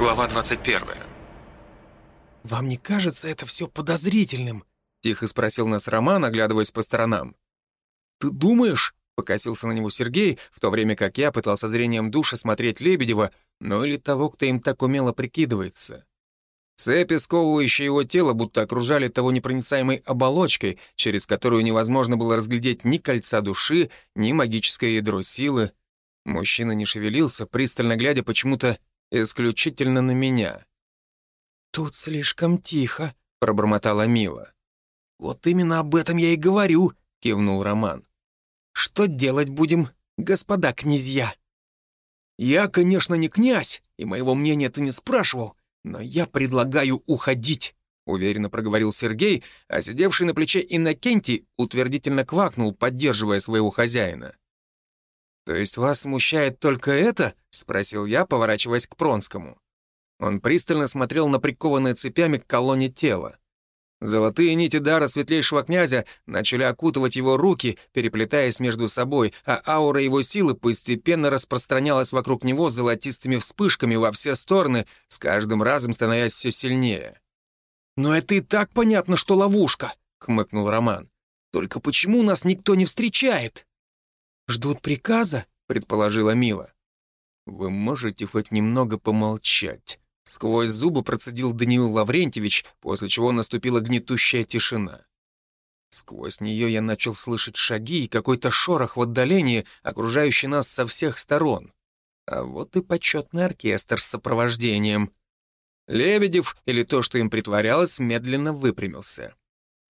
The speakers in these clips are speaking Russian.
Глава 21. «Вам не кажется это все подозрительным?» — тихо спросил нас Роман, оглядываясь по сторонам. «Ты думаешь?» — покосился на него Сергей, в то время как я пытался зрением души смотреть Лебедева, но или того, кто им так умело прикидывается. Цепи, сковывающие его тело, будто окружали того непроницаемой оболочкой, через которую невозможно было разглядеть ни кольца души, ни магическое ядро силы. Мужчина не шевелился, пристально глядя почему-то исключительно на меня. «Тут слишком тихо», — пробормотала Мила. «Вот именно об этом я и говорю», — кивнул Роман. «Что делать будем, господа князья?» «Я, конечно, не князь, и моего мнения ты не спрашивал, но я предлагаю уходить», — уверенно проговорил Сергей, а сидевший на плече Иннокентий утвердительно квакнул, поддерживая своего хозяина. «То есть вас смущает только это?» — спросил я, поворачиваясь к Пронскому. Он пристально смотрел на прикованное цепями к колонне тела. Золотые нити дара светлейшего князя начали окутывать его руки, переплетаясь между собой, а аура его силы постепенно распространялась вокруг него золотистыми вспышками во все стороны, с каждым разом становясь все сильнее. «Но это и так понятно, что ловушка», — хмыкнул Роман. «Только почему нас никто не встречает?» «Ждут приказа?» — предположила Мила. «Вы можете хоть немного помолчать?» Сквозь зубы процедил Даниил Лаврентьевич, после чего наступила гнетущая тишина. Сквозь нее я начал слышать шаги и какой-то шорох в отдалении, окружающий нас со всех сторон. А вот и почетный оркестр с сопровождением. Лебедев, или то, что им притворялось, медленно выпрямился.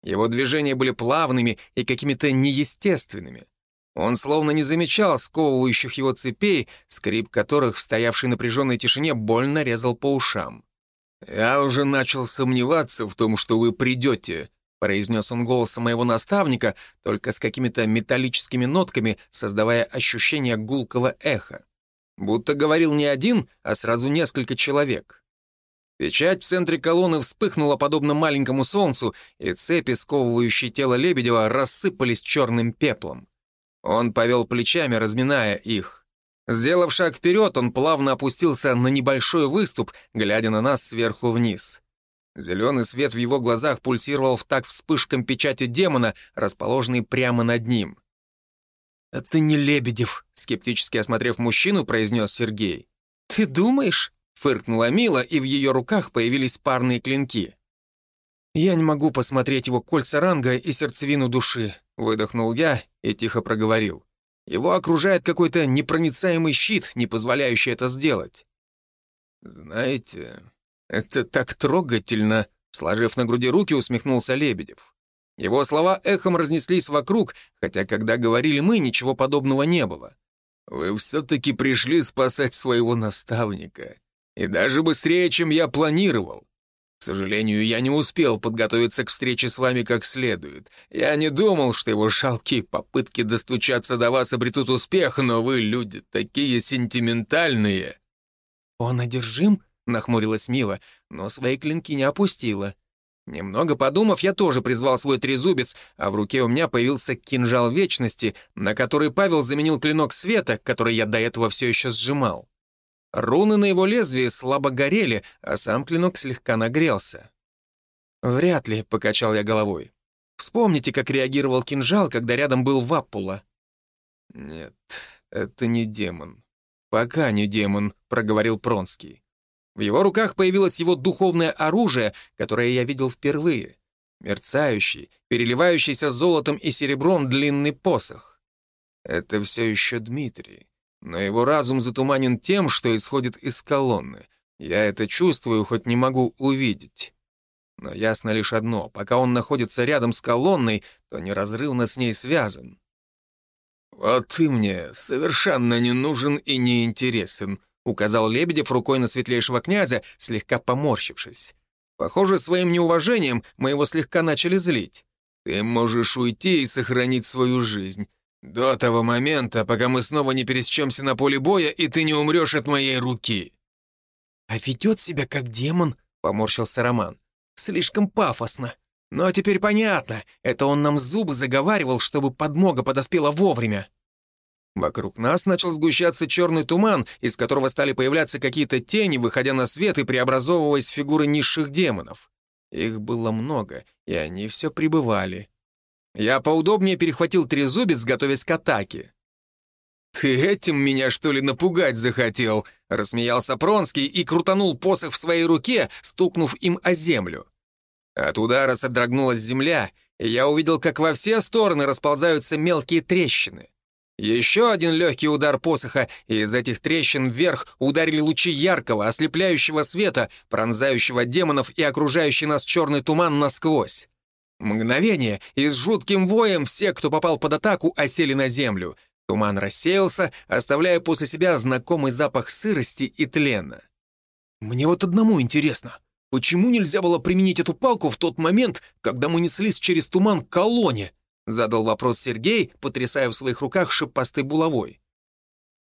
Его движения были плавными и какими-то неестественными. Он словно не замечал сковывающих его цепей, скрип которых в стоявшей напряженной тишине больно резал по ушам. «Я уже начал сомневаться в том, что вы придете», — произнес он голосом моего наставника, только с какими-то металлическими нотками, создавая ощущение гулкого эха. Будто говорил не один, а сразу несколько человек. Печать в центре колонны вспыхнула подобно маленькому солнцу, и цепи, сковывающие тело Лебедева, рассыпались черным пеплом. Он повел плечами, разминая их. Сделав шаг вперед, он плавно опустился на небольшой выступ, глядя на нас сверху вниз. Зеленый свет в его глазах пульсировал в такт вспышкам печати демона, расположенной прямо над ним. «Это не Лебедев», — скептически осмотрев мужчину, произнес Сергей. «Ты думаешь?» — фыркнула Мила, и в ее руках появились парные клинки. «Я не могу посмотреть его кольца ранга и сердцевину души», — выдохнул я и тихо проговорил. «Его окружает какой-то непроницаемый щит, не позволяющий это сделать». «Знаете, это так трогательно», — сложив на груди руки, усмехнулся Лебедев. Его слова эхом разнеслись вокруг, хотя когда говорили мы, ничего подобного не было. «Вы все-таки пришли спасать своего наставника. И даже быстрее, чем я планировал. К сожалению, я не успел подготовиться к встрече с вами как следует. Я не думал, что его жалкие попытки достучаться до вас обретут успех, но вы, люди, такие сентиментальные». «Он одержим?» — нахмурилась Мила, но свои клинки не опустила. Немного подумав, я тоже призвал свой трезубец, а в руке у меня появился кинжал вечности, на который Павел заменил клинок света, который я до этого все еще сжимал. Руны на его лезвии слабо горели, а сам клинок слегка нагрелся. «Вряд ли», — покачал я головой. «Вспомните, как реагировал кинжал, когда рядом был Ваппула». «Нет, это не демон. Пока не демон», — проговорил Пронский. В его руках появилось его духовное оружие, которое я видел впервые. Мерцающий, переливающийся золотом и серебром длинный посох. Это все еще Дмитрий. Но его разум затуманен тем, что исходит из колонны. Я это чувствую, хоть не могу увидеть. Но ясно лишь одно — пока он находится рядом с колонной, то неразрывно с ней связан. «Вот ты мне совершенно не нужен и не интересен», — указал Лебедев рукой на светлейшего князя, слегка поморщившись. «Похоже, своим неуважением мы его слегка начали злить. Ты можешь уйти и сохранить свою жизнь. «До того момента, пока мы снова не пересечемся на поле боя, и ты не умрешь от моей руки». «А ведет себя как демон», — поморщился Роман. «Слишком пафосно. Ну а теперь понятно, это он нам зубы заговаривал, чтобы подмога подоспела вовремя». Вокруг нас начал сгущаться черный туман, из которого стали появляться какие-то тени, выходя на свет и преобразовываясь в фигуры низших демонов. Их было много, и они все прибывали. Я поудобнее перехватил трезубец, готовясь к атаке. «Ты этим меня, что ли, напугать захотел?» — рассмеялся Пронский и крутанул посох в своей руке, стукнув им о землю. От удара содрогнулась земля, и я увидел, как во все стороны расползаются мелкие трещины. Еще один легкий удар посоха, и из этих трещин вверх ударили лучи яркого, ослепляющего света, пронзающего демонов и окружающий нас черный туман насквозь. Мгновение, и с жутким воем все, кто попал под атаку, осели на землю. Туман рассеялся, оставляя после себя знакомый запах сырости и тлена. «Мне вот одному интересно, почему нельзя было применить эту палку в тот момент, когда мы неслись через туман к колонне?» Задал вопрос Сергей, потрясая в своих руках шипастой булавой.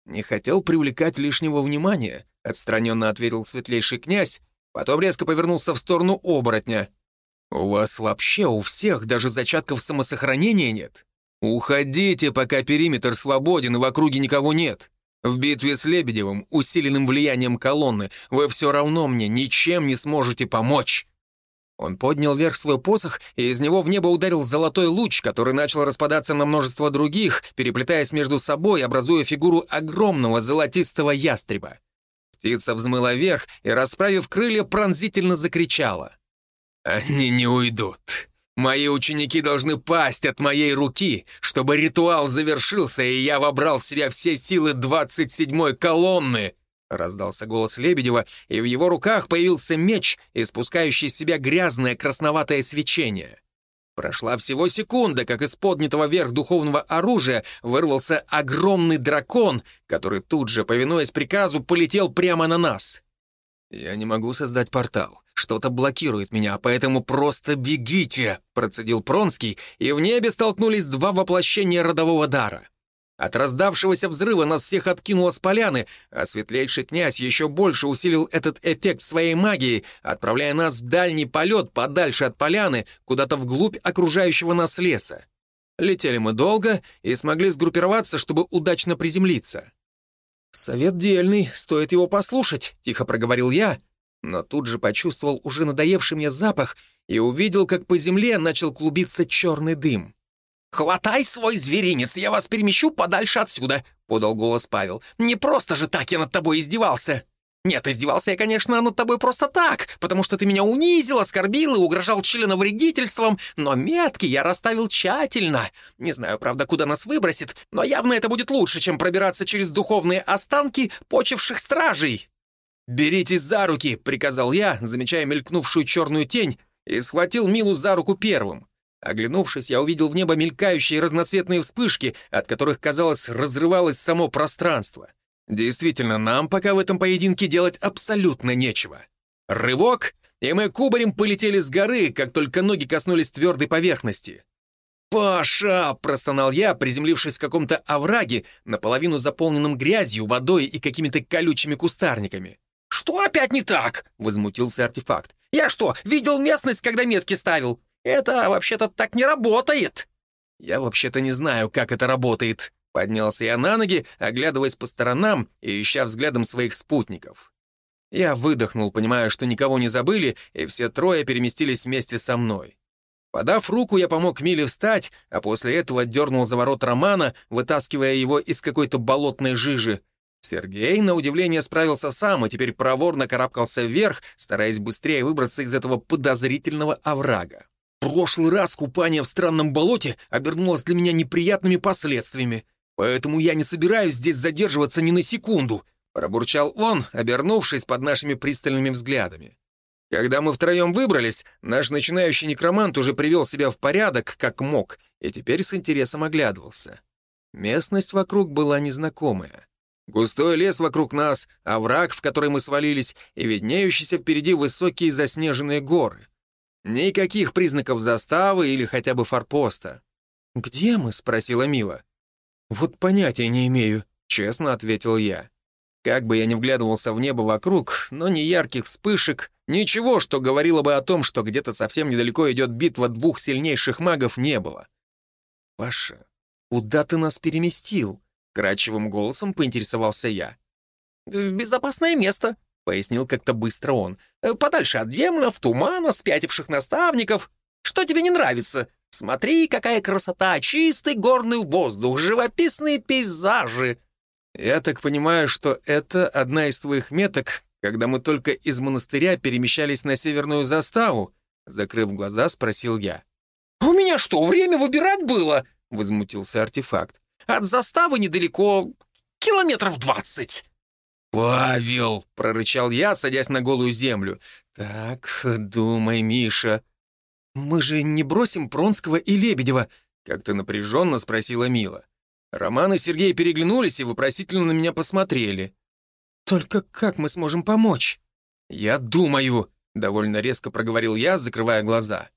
«Не хотел привлекать лишнего внимания», — отстраненно ответил светлейший князь, потом резко повернулся в сторону оборотня. «У вас вообще у всех даже зачатков самосохранения нет? Уходите, пока периметр свободен и в округе никого нет. В битве с Лебедевым, усиленным влиянием колонны, вы все равно мне ничем не сможете помочь». Он поднял вверх свой посох, и из него в небо ударил золотой луч, который начал распадаться на множество других, переплетаясь между собой, образуя фигуру огромного золотистого ястреба. Птица взмыла вверх и, расправив крылья, пронзительно закричала. «Они не уйдут. Мои ученики должны пасть от моей руки, чтобы ритуал завершился, и я вобрал в себя все силы 27-й колонны!» Раздался голос Лебедева, и в его руках появился меч, испускающий из себя грязное красноватое свечение. Прошла всего секунда, как из поднятого вверх духовного оружия вырвался огромный дракон, который тут же, повинуясь приказу, полетел прямо на нас. «Я не могу создать портал. Что-то блокирует меня, поэтому просто бегите!» — процедил Пронский, и в небе столкнулись два воплощения родового дара — от раздавшегося взрыва нас всех откинуло с поляны, а светлейший князь еще больше усилил этот эффект своей магией, отправляя нас в дальний полет подальше от поляны, куда-то вглубь окружающего нас леса. Летели мы долго и смогли сгруппироваться, чтобы удачно приземлиться. «Совет дельный, стоит его послушать», — тихо проговорил я, но тут же почувствовал уже надоевший мне запах и увидел, как по земле начал клубиться черный дым. «Хватай свой зверинец, я вас перемещу подальше отсюда», — подал голос Павел. «Не просто же так я над тобой издевался». «Нет, издевался я, конечно, над тобой просто так, потому что ты меня унизил, оскорбил и угрожал членовредительством, но метки я расставил тщательно. Не знаю, правда, куда нас выбросит, но явно это будет лучше, чем пробираться через духовные останки почивших стражей». «Беритесь за руки», — приказал я, замечая мелькнувшую черную тень, и схватил Милу за руку первым. Оглянувшись, я увидел в небо мелькающие разноцветные вспышки, от которых, казалось, разрывалось само пространство. Действительно, нам пока в этом поединке делать абсолютно нечего. Рывок, и мы кубарем полетели с горы, как только ноги коснулись твердой поверхности. «Паша!» — простонал я, приземлившись в каком-то овраге, наполовину заполненном грязью, водой и какими-то колючими кустарниками. «Что опять не так?» — возмутился артефакт. «Я что, видел местность, когда метки ставил? Это вообще-то так не работает!» «Я вообще-то не знаю, как это работает», — поднялся я на ноги, оглядываясь по сторонам и ища взглядом своих спутников. Я выдохнул, понимая, что никого не забыли, и все трое переместились вместе со мной. Подав руку, я помог Миле встать, а после этого дернул за ворот Романа, вытаскивая его из какой-то болотной жижи. Сергей, на удивление, справился сам и теперь проворно карабкался вверх, стараясь быстрее выбраться из этого подозрительного оврага прошлый раз купание в странном болоте обернулось для меня неприятными последствиями, поэтому я не собираюсь здесь задерживаться ни на секунду», пробурчал он, обернувшись под нашими пристальными взглядами. Когда мы втроем выбрались, наш начинающий некромант уже привел себя в порядок, как мог, и теперь с интересом оглядывался. Местность вокруг была незнакомая. Густой лес вокруг нас, овраг, в который мы свалились, и виднеющиеся впереди высокие заснеженные горы. Никаких признаков заставы или хотя бы форпоста. «Где мы?» — спросила Мила. «Вот понятия не имею», — честно ответил я. Как бы я ни вглядывался в небо вокруг, но ни ярких вспышек, ничего, что говорило бы о том, что где-то совсем недалеко идет битва двух сильнейших магов, не было. «Паша, куда ты нас переместил?» Кратчевым голосом поинтересовался я. «В безопасное место», — пояснил как-то быстро он. «Э, «Подальше от демонов, тумана, спятивших наставников. Что тебе не нравится? Смотри, какая красота! Чистый горный воздух, живописные пейзажи!» «Я так понимаю, что это одна из твоих меток, когда мы только из монастыря перемещались на северную заставу?» Закрыв глаза, спросил я. «У меня что, время выбирать было?» — возмутился артефакт. «От заставы недалеко, километров двадцать». «Павел!» — прорычал я, садясь на голую землю. «Так, думай, Миша. Мы же не бросим Пронского и Лебедева?» — как-то напряженно спросила Мила. Роман и Сергей переглянулись и вопросительно на меня посмотрели. «Только как мы сможем помочь?» «Я думаю», — довольно резко проговорил я, закрывая глаза.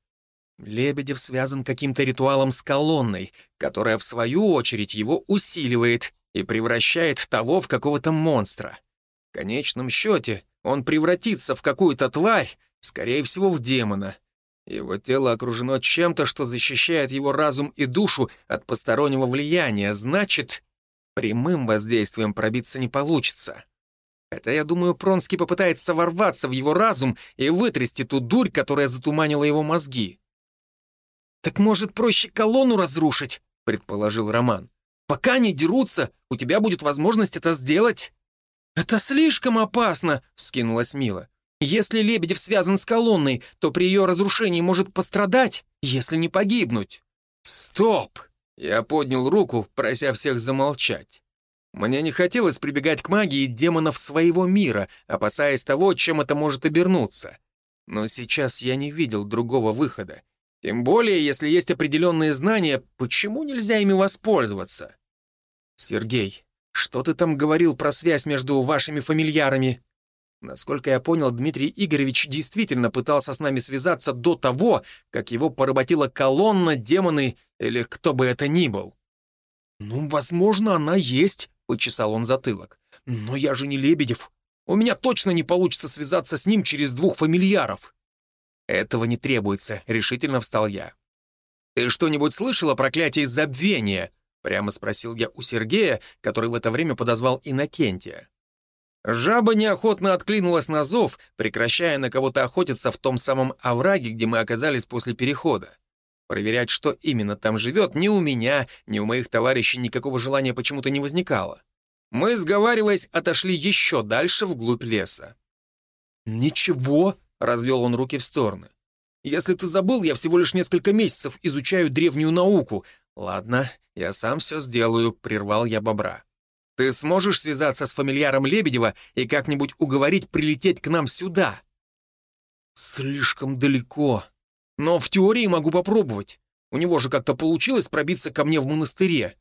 Лебедев связан каким-то ритуалом с колонной, которая, в свою очередь, его усиливает и превращает того в какого-то монстра. В конечном счете он превратится в какую-то тварь, скорее всего, в демона. Его тело окружено чем-то, что защищает его разум и душу от постороннего влияния, значит, прямым воздействием пробиться не получится. Хотя, я думаю, Пронский попытается ворваться в его разум и вытрясти ту дурь, которая затуманила его мозги. «Так, может, проще колонну разрушить?» — предположил Роман. «Пока они дерутся, у тебя будет возможность это сделать». «Это слишком опасно!» — скинулась Мила. «Если Лебедев связан с колонной, то при ее разрушении может пострадать, если не погибнуть». «Стоп!» — я поднял руку, прося всех замолчать. Мне не хотелось прибегать к магии демонов своего мира, опасаясь того, чем это может обернуться. Но сейчас я не видел другого выхода. Тем более, если есть определенные знания, почему нельзя ими воспользоваться? Сергей, что ты там говорил про связь между вашими фамильярами? Насколько я понял, Дмитрий Игоревич действительно пытался с нами связаться до того, как его поработила колонна, демоны или кто бы это ни был. «Ну, возможно, она есть», — почесал он затылок. «Но я же не Лебедев. У меня точно не получится связаться с ним через двух фамильяров». «Этого не требуется», — решительно встал я. «Ты что-нибудь слышал о проклятии забвения?» — прямо спросил я у Сергея, который в это время подозвал Иннокентия. Жаба неохотно отклинулась на зов, прекращая на кого-то охотиться в том самом овраге, где мы оказались после перехода. Проверять, что именно там живет, ни у меня, ни у моих товарищей никакого желания почему-то не возникало. Мы, сговариваясь, отошли еще дальше вглубь леса. «Ничего», — развел он руки в стороны. «Если ты забыл, я всего лишь несколько месяцев изучаю древнюю науку. Ладно, я сам все сделаю», — прервал я бобра. «Ты сможешь связаться с фамильяром Лебедева и как-нибудь уговорить прилететь к нам сюда?» «Слишком далеко. Но в теории могу попробовать. У него же как-то получилось пробиться ко мне в монастыре.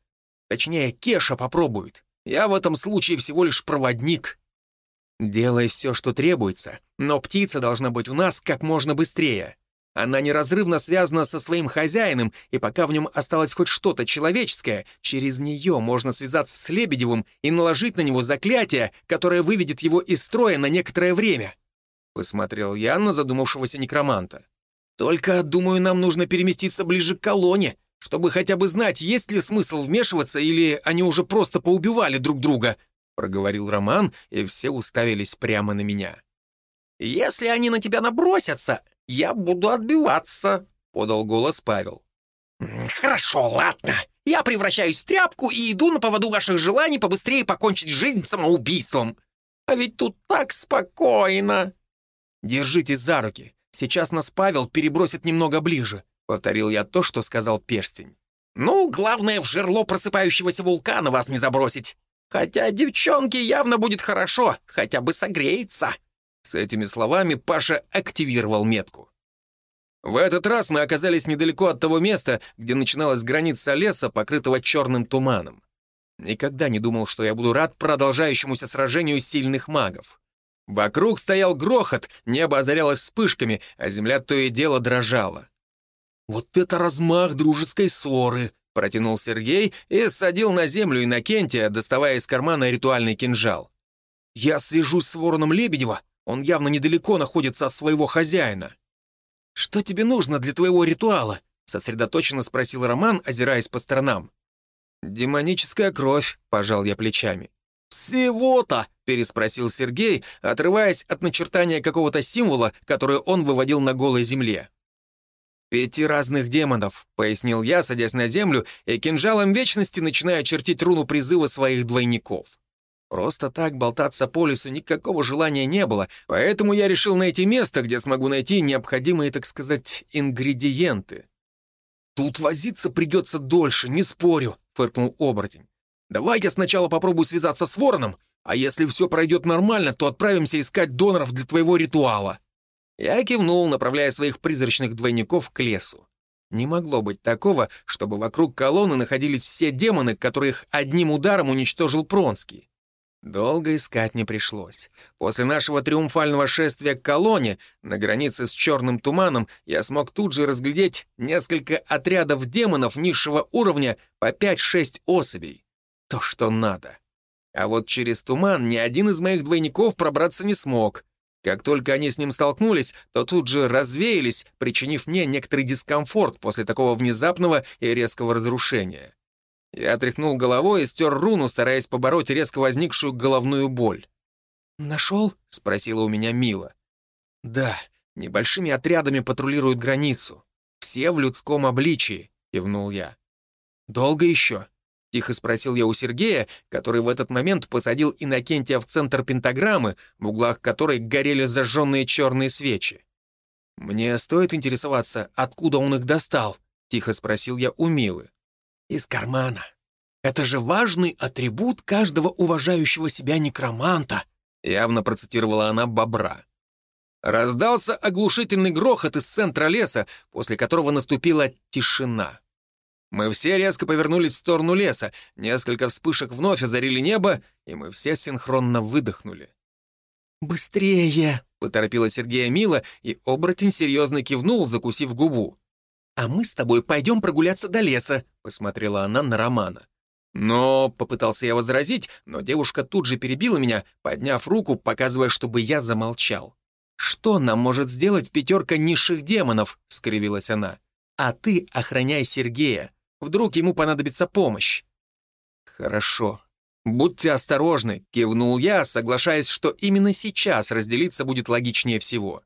Точнее, Кеша попробует. Я в этом случае всего лишь проводник». Делай все, что требуется, но птица должна быть у нас как можно быстрее. Она неразрывно связана со своим хозяином, и пока в нем осталось хоть что-то человеческое, через нее можно связаться с Лебедевым и наложить на него заклятие, которое выведет его из строя на некоторое время. Посмотрел я на задумавшегося некроманта. Только, думаю, нам нужно переместиться ближе к колонне, чтобы хотя бы знать, есть ли смысл вмешиваться, или они уже просто поубивали друг друга, проговорил Роман, и все уставились прямо на меня. «Если они на тебя набросятся, я буду отбиваться», — подал голос Павел. «Хорошо, ладно. Я превращаюсь в тряпку и иду на поводу ваших желаний побыстрее покончить жизнь самоубийством. А ведь тут так спокойно». «Держитесь за руки. Сейчас нас Павел перебросит немного ближе», — повторил я то, что сказал перстень. «Ну, главное, в жерло просыпающегося вулкана вас не забросить. Хотя девчонке явно будет хорошо, хотя бы согреется». С этими словами Паша активировал метку. В этот раз мы оказались недалеко от того места, где начиналась граница леса, покрытого черным туманом. Никогда не думал, что я буду рад продолжающемуся сражению сильных магов. Вокруг стоял грохот, небо озарялось вспышками, а земля то и дело дрожала. «Вот это размах дружеской ссоры!» Протянул Сергей и садил на землю Иннокентия, доставая из кармана ритуальный кинжал. «Я свяжусь с вороном Лебедева, он явно недалеко находится от своего хозяина». «Что тебе нужно для твоего ритуала?» — сосредоточенно спросил Роман, озираясь по сторонам. «Демоническая кровь», — пожал я плечами. «Всего-то!» — переспросил Сергей, отрываясь от начертания какого-то символа, который он выводил на голой земле. «Пяти разных демонов», — пояснил я, садясь на землю и кинжалом вечности начиная чертить руну призыва своих двойников. Просто так болтаться по лесу никакого желания не было, поэтому я решил найти место, где смогу найти необходимые, так сказать, ингредиенты. «Тут возиться придется дольше, не спорю», — фыркнул оборотень. «Давай я сначала попробую связаться с вороном, а если все пройдет нормально, то отправимся искать доноров для твоего ритуала». Я кивнул, направляя своих призрачных двойников к лесу. Не могло быть такого, чтобы вокруг колонны находились все демоны, которых одним ударом уничтожил Пронский. Долго искать не пришлось. После нашего триумфального шествия к колонне на границе с черным туманом я смог тут же разглядеть несколько отрядов демонов низшего уровня по 5-6 особей. То, что надо. А вот через туман ни один из моих двойников пробраться не смог. Как только они с ним столкнулись, то тут же развеялись, причинив мне некоторый дискомфорт после такого внезапного и резкого разрушения. Я тряхнул головой и стер руну, стараясь побороть резко возникшую головную боль. «Нашел?» — спросила у меня Мила. «Да, небольшими отрядами патрулируют границу. Все в людском обличии», — кивнул я. «Долго еще?» — тихо спросил я у Сергея, который в этот момент посадил Иннокентия в центр пентаграммы, в углах которой горели зажженные черные свечи. «Мне стоит интересоваться, откуда он их достал?» — тихо спросил я у Милы. Из кармана. Это же важный атрибут каждого уважающего себя некроманта, явно процитировала она бобра. Раздался оглушительный грохот из центра леса, после которого наступила тишина. Мы все резко повернулись в сторону леса, несколько вспышек вновь озарили небо, и мы все синхронно выдохнули. «Быстрее!» — поторопила Сергея Мила, и оборотень серьезно кивнул, закусив губу. «А мы с тобой пойдем прогуляться до леса», — посмотрела она на Романа. Но попытался я возразить, но девушка тут же перебила меня, подняв руку, показывая, чтобы я замолчал. «Что нам может сделать пятерка низших демонов?» — скривилась она. «А ты охраняй Сергея. Вдруг ему понадобится помощь». «Хорошо. Будьте осторожны», — кивнул я, соглашаясь, что именно сейчас разделиться будет логичнее всего.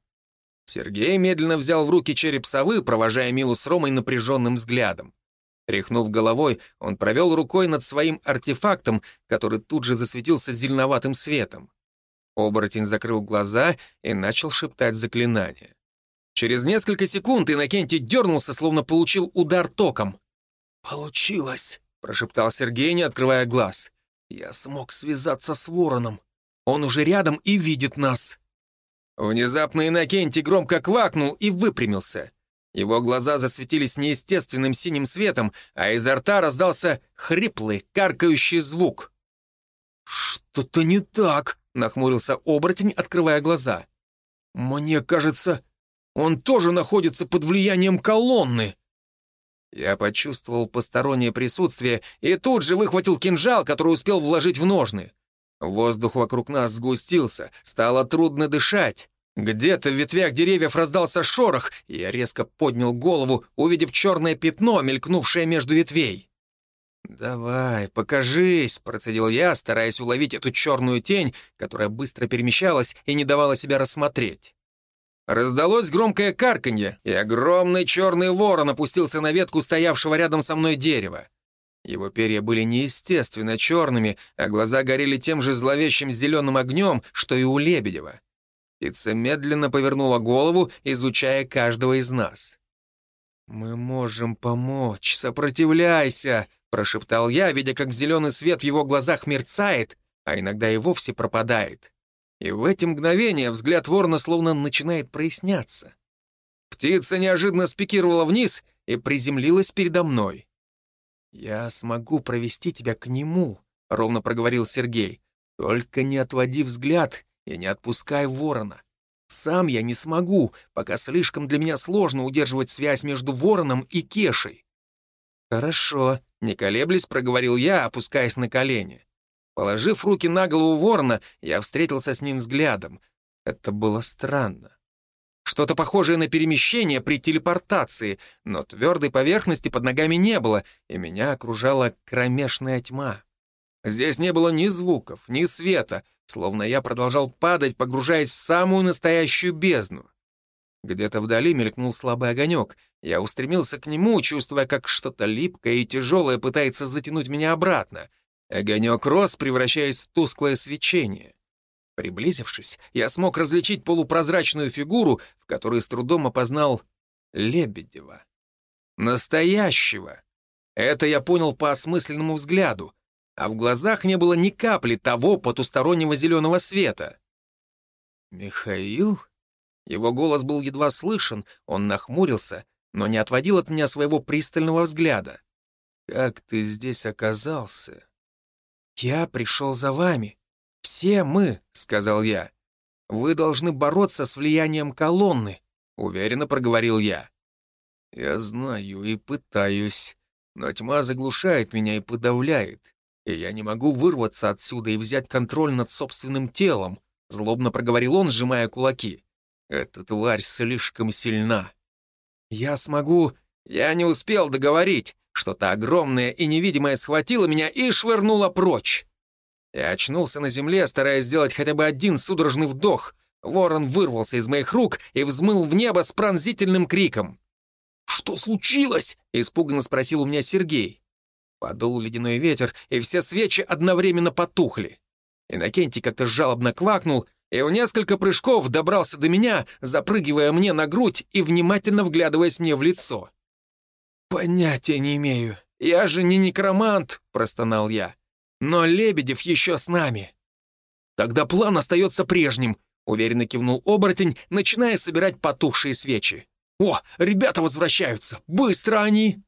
Сергей медленно взял в руки череп совы, провожая Милу с Ромой напряженным взглядом. Тряхнув головой, он провел рукой над своим артефактом, который тут же засветился зеленоватым светом. Оборотень закрыл глаза и начал шептать заклинание. Через несколько секунд Иннокентий дернулся, словно получил удар током. «Получилось», — прошептал Сергей, не открывая глаз. «Я смог связаться с вороном. Он уже рядом и видит нас». Внезапно Иннокентий громко квакнул и выпрямился. Его глаза засветились неестественным синим светом, а изо рта раздался хриплый, каркающий звук. «Что-то не так», — нахмурился оборотень, открывая глаза. «Мне кажется, он тоже находится под влиянием колонны». Я почувствовал постороннее присутствие и тут же выхватил кинжал, который успел вложить в ножны. Воздух вокруг нас сгустился, стало трудно дышать. Где-то в ветвях деревьев раздался шорох, и я резко поднял голову, увидев черное пятно, мелькнувшее между ветвей. «Давай, покажись», — процедил я, стараясь уловить эту черную тень, которая быстро перемещалась и не давала себя рассмотреть. Раздалось громкое карканье, и огромный черный ворон опустился на ветку стоявшего рядом со мной дерева. Его перья были неестественно черными, а глаза горели тем же зловещим зеленым огнем, что и у Лебедева. Птица медленно повернула голову, изучая каждого из нас. «Мы можем помочь, сопротивляйся!» — прошептал я, видя, как зеленый свет в его глазах мерцает, а иногда и вовсе пропадает. И в эти мгновения взгляд ворона словно начинает проясняться. Птица неожиданно спикировала вниз и приземлилась передо мной. «Я смогу провести тебя к нему», — ровно проговорил Сергей. «Только не отводи взгляд и не отпускай ворона. Сам я не смогу, пока слишком для меня сложно удерживать связь между вороном и Кешей». «Хорошо», — не колеблясь, проговорил я, опускаясь на колени. Положив руки на голову ворона, я встретился с ним взглядом. Это было странно. Что-то похожее на перемещение при телепортации, но твердой поверхности под ногами не было, и меня окружала кромешная тьма. Здесь не было ни звуков, ни света, словно я продолжал падать, погружаясь в самую настоящую бездну. Где-то вдали мелькнул слабый огонек. Я устремился к нему, чувствуя, как что-то липкое и тяжелое пытается затянуть меня обратно. Огонек рос, превращаясь в тусклое свечение. Приблизившись, я смог различить полупрозрачную фигуру, в которой с трудом опознал Лебедева. Настоящего. Это я понял по осмысленному взгляду, а в глазах не было ни капли того потустороннего зеленого света. «Михаил?» Его голос был едва слышен, он нахмурился, но не отводил от меня своего пристального взгляда. «Как ты здесь оказался?» «Я пришел за вами. Все мы», — сказал я. «Вы должны бороться с влиянием колонны», — уверенно проговорил я. «Я знаю и пытаюсь, но тьма заглушает меня и подавляет, и я не могу вырваться отсюда и взять контроль над собственным телом», — злобно проговорил он, сжимая кулаки. Эта тварь слишком сильна. Я смогу... Я не успел договорить. Что-то огромное и невидимое схватило меня и швырнуло прочь. Я очнулся на земле, стараясь сделать хотя бы один судорожный вдох. Ворон вырвался из моих рук и взмыл в небо с пронзительным криком. «Что случилось?» — испуганно спросил у меня Сергей. Подул ледяной ветер, и все свечи одновременно потухли. Иннокентий как-то жалобно квакнул — и в несколько прыжков добрался до меня, запрыгивая мне на грудь и внимательно вглядываясь мне в лицо. «Понятия не имею. Я же не некромант», — простонал я. «Но Лебедев еще с нами». «Тогда план остается прежним», — уверенно кивнул оборотень, начиная собирать потухшие свечи. «О, ребята возвращаются! Быстро они!»